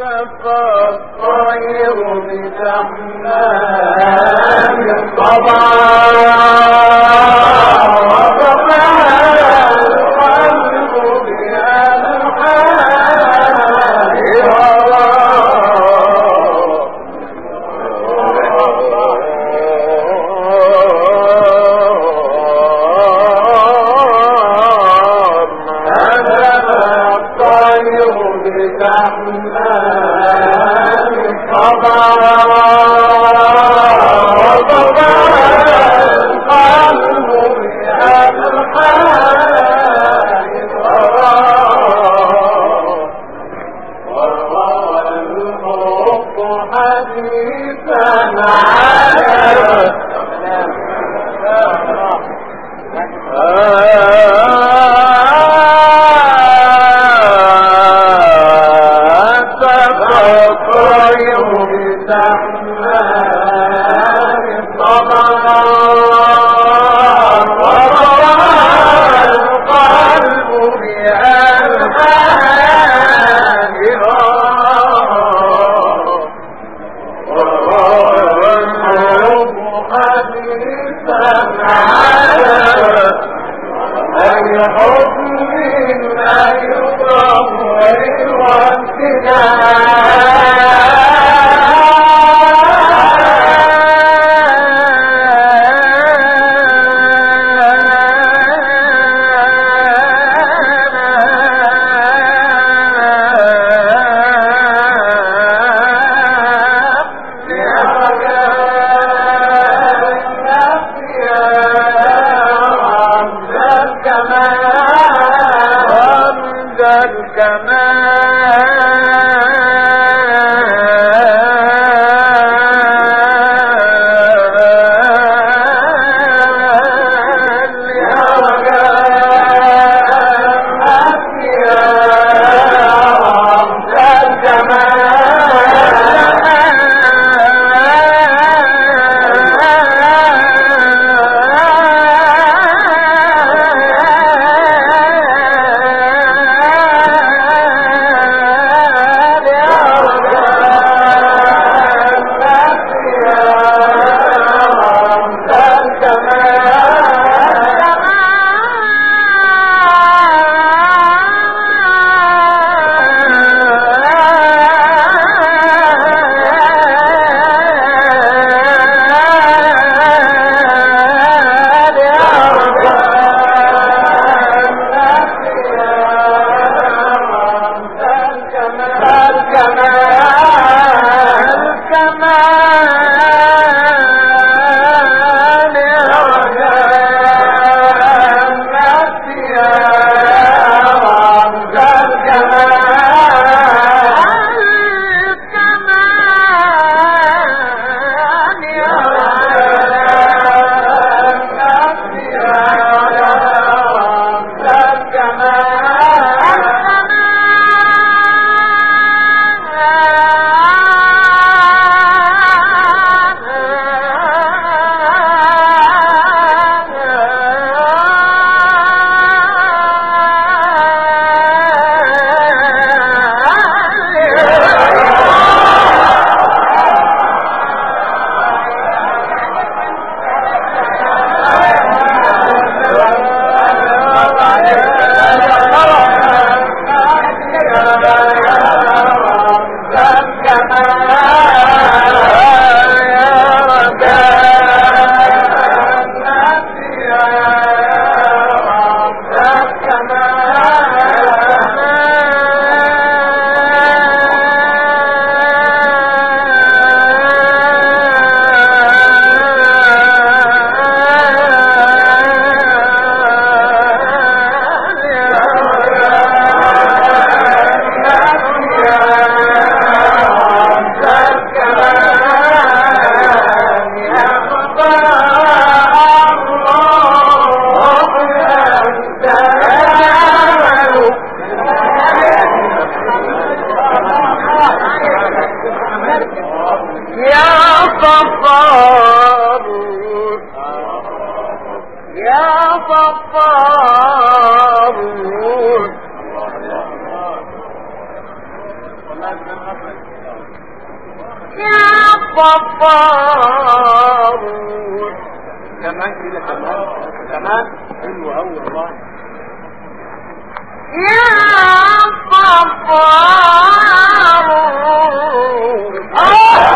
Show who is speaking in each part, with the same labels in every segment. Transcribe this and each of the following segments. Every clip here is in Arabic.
Speaker 1: الطير بالحسن المعلوم ويوفقنا فيها فطارون يا فطارون
Speaker 2: كمان كده كمان كمان. حلو قوي والله.
Speaker 1: يا فطارون آه!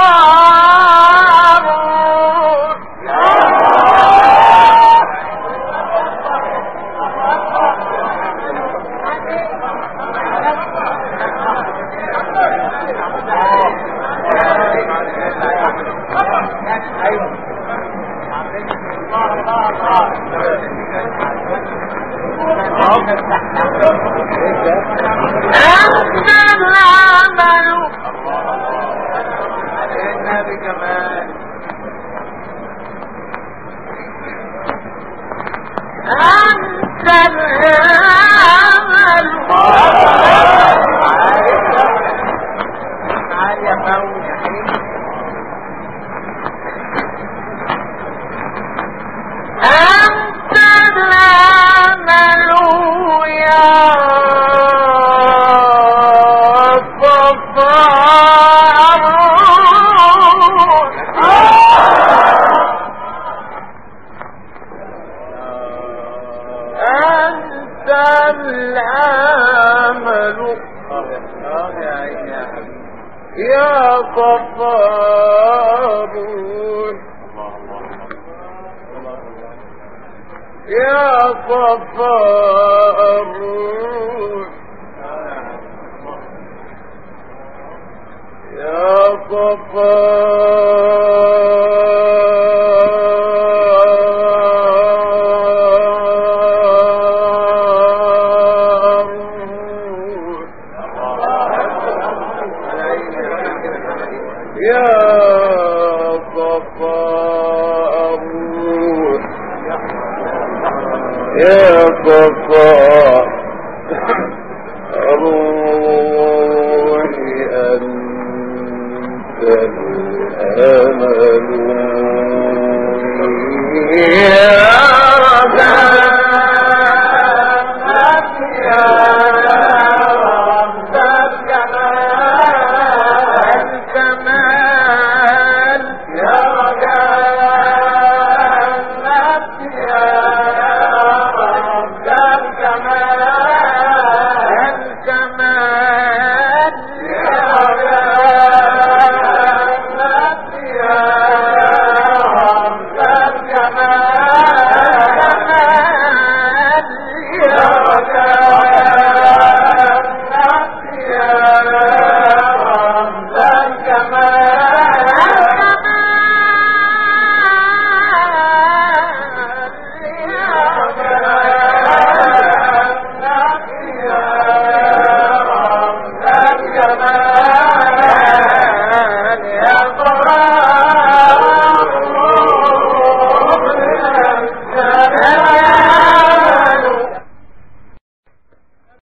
Speaker 1: غفار أنت الأمل
Speaker 2: النبي كمان
Speaker 1: أنت الأمل
Speaker 2: يا
Speaker 1: غفار
Speaker 2: يا
Speaker 1: غفار يا غفار يا غفار